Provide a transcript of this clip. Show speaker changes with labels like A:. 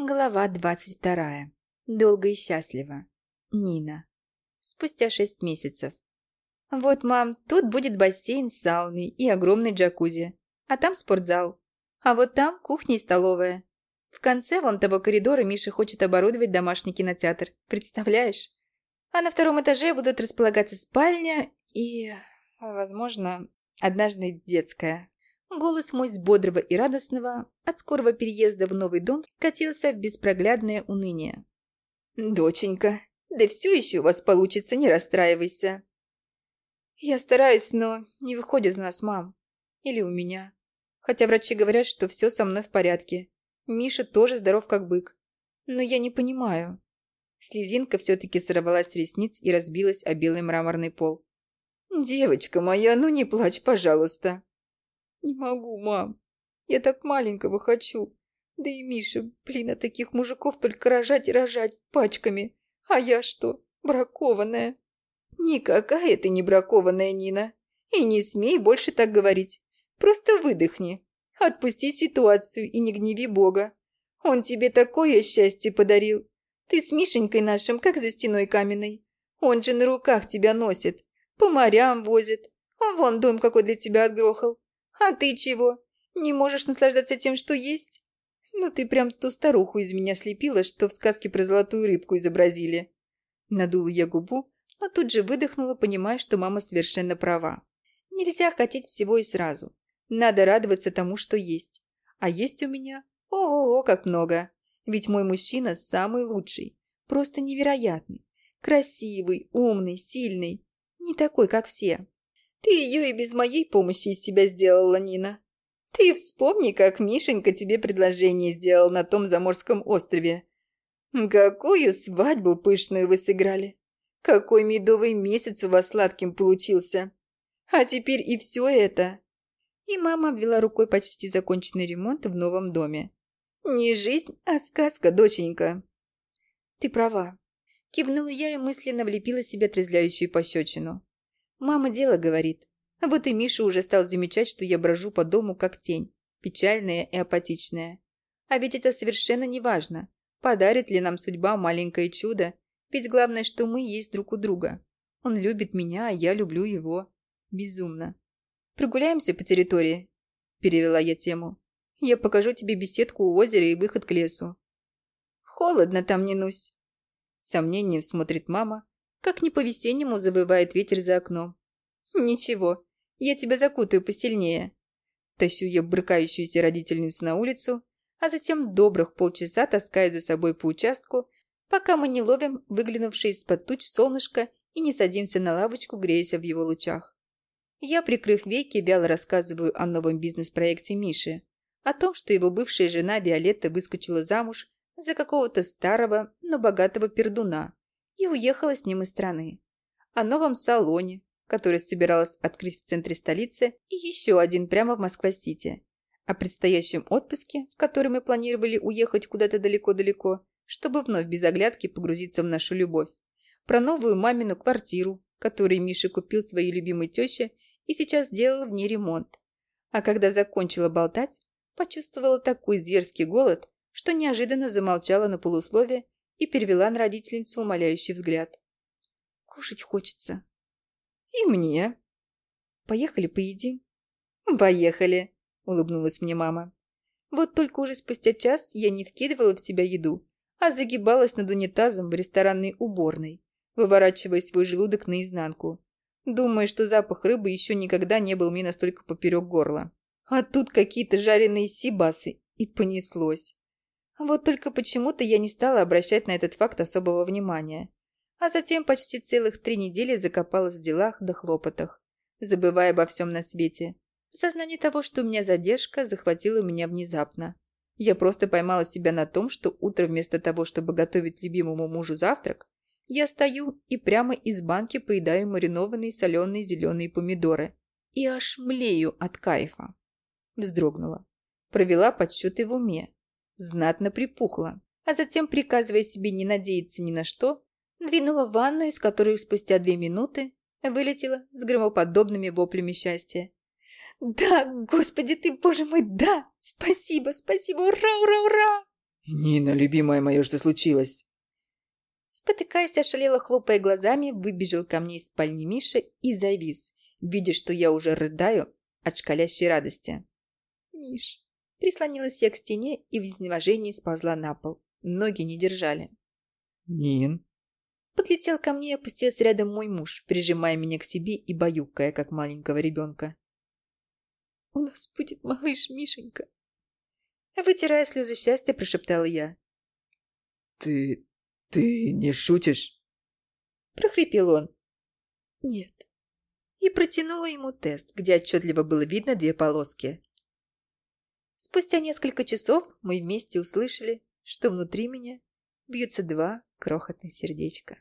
A: Глава двадцать вторая. Долго и счастливо. Нина. Спустя шесть месяцев. Вот, мам, тут будет бассейн с сауной и огромный джакузи. А там спортзал. А вот там кухня и столовая. В конце вон того коридора Миша хочет оборудовать домашний кинотеатр. Представляешь? А на втором этаже будут располагаться спальня и, возможно, однажды детская. Голос мой с бодрого и радостного от скорого переезда в новый дом скатился в беспроглядное уныние. «Доченька, да все еще у вас получится, не расстраивайся». «Я стараюсь, но не выходит у нас, мам. Или у меня. Хотя врачи говорят, что все со мной в порядке. Миша тоже здоров как бык. Но я не понимаю». Слезинка все-таки сорвалась с ресниц и разбилась о белый мраморный пол. «Девочка моя, ну не плачь, пожалуйста», «Не могу, мам. Я так маленького хочу. Да и Миша, блин, от таких мужиков только рожать и рожать пачками. А я что, бракованная?» «Никакая ты не бракованная, Нина. И не смей больше так говорить. Просто выдохни. Отпусти ситуацию и не гневи Бога. Он тебе такое счастье подарил. Ты с Мишенькой нашим, как за стеной каменной. Он же на руках тебя носит, по морям возит. А вон дом какой для тебя отгрохал. А ты чего? Не можешь наслаждаться тем, что есть? Ну ты прям ту старуху из меня слепила, что в сказке про золотую рыбку изобразили. Надула я губу, но тут же выдохнула, понимая, что мама совершенно права. Нельзя хотеть всего и сразу. Надо радоваться тому, что есть. А есть у меня ого-го как много. Ведь мой мужчина самый лучший. Просто невероятный. Красивый, умный, сильный. Не такой, как все. Ты ее и без моей помощи из себя сделала, Нина. Ты вспомни, как Мишенька тебе предложение сделал на том заморском острове. Какую свадьбу пышную вы сыграли. Какой медовый месяц у вас сладким получился. А теперь и все это. И мама обвела рукой почти законченный ремонт в новом доме. Не жизнь, а сказка, доченька. Ты права. Кивнула я и мысленно влепила себе трезвляющую пощечину. Мама дело говорит. А вот и Миша уже стал замечать, что я брожу по дому как тень, печальная и апатичная. А ведь это совершенно не важно, подарит ли нам судьба маленькое чудо, ведь главное, что мы есть друг у друга. Он любит меня, а я люблю его. Безумно. «Прогуляемся по территории?» – перевела я тему. «Я покажу тебе беседку у озера и выход к лесу». «Холодно там, не нусь!» сомнением смотрит мама, как не по-весеннему забывает ветер за окном. «Ничего, я тебя закутаю посильнее». Тащу я брыкающуюся родительницу на улицу, а затем добрых полчаса таскаю за собой по участку, пока мы не ловим выглянувшее из-под туч солнышко и не садимся на лавочку, греясь в его лучах. Я, прикрыв веки, вяло рассказываю о новом бизнес-проекте Миши, о том, что его бывшая жена Виолетта выскочила замуж за какого-то старого, но богатого пердуна, и уехала с ним из страны. О новом салоне, который собиралась открыть в центре столицы, и еще один прямо в Москва-Сити. О предстоящем отпуске, в который мы планировали уехать куда-то далеко-далеко, чтобы вновь без оглядки погрузиться в нашу любовь. Про новую мамину квартиру, которую Миша купил своей любимой теще и сейчас делал в ней ремонт. А когда закончила болтать, почувствовала такой зверский голод, что неожиданно замолчала на полусловие и перевела на родительницу умоляющий взгляд. «Кушать хочется». «И мне». «Поехали поедим?» «Поехали», – улыбнулась мне мама. Вот только уже спустя час я не вкидывала в себя еду, а загибалась над унитазом в ресторанной уборной, выворачивая свой желудок наизнанку, думая, что запах рыбы еще никогда не был мне настолько поперек горла. А тут какие-то жареные сибасы, и понеслось. Вот только почему-то я не стала обращать на этот факт особого внимания. А затем почти целых три недели закопалась в делах да хлопотах, забывая обо всем на свете. Сознание того, что у меня задержка, захватило меня внезапно. Я просто поймала себя на том, что утром вместо того, чтобы готовить любимому мужу завтрак, я стою и прямо из банки поедаю маринованные соленые зеленые помидоры. И аж млею от кайфа. Вздрогнула. Провела подсчеты в уме знатно припухла, а затем, приказывая себе не надеяться ни на что, двинула в ванну, из которой спустя две минуты вылетела с громоподобными воплями счастья. «Да, господи ты, боже мой, да! Спасибо, спасибо, ура, ура, ура!»
B: «Нина, любимая моя, что случилось?»
A: Спотыкаясь, ошалело, хлопая глазами, выбежал ко мне из спальни Миша и завис, видя, что я уже рыдаю от шкалящей радости. «Миш!» Прислонилась я к стене и в изнеможении сползла на пол. Ноги не держали.
B: «Нин?»
A: Подлетел ко мне и опустился рядом мой муж, прижимая меня к себе и баюкая, как маленького ребенка. «У нас будет малыш, Мишенька!» Вытирая слезы счастья, прошептала я.
B: «Ты... ты не шутишь?»
A: Прохрипел он. «Нет». И протянула ему тест, где отчетливо было видно две полоски. Спустя несколько часов мы вместе услышали, что внутри меня бьются два крохотных сердечка.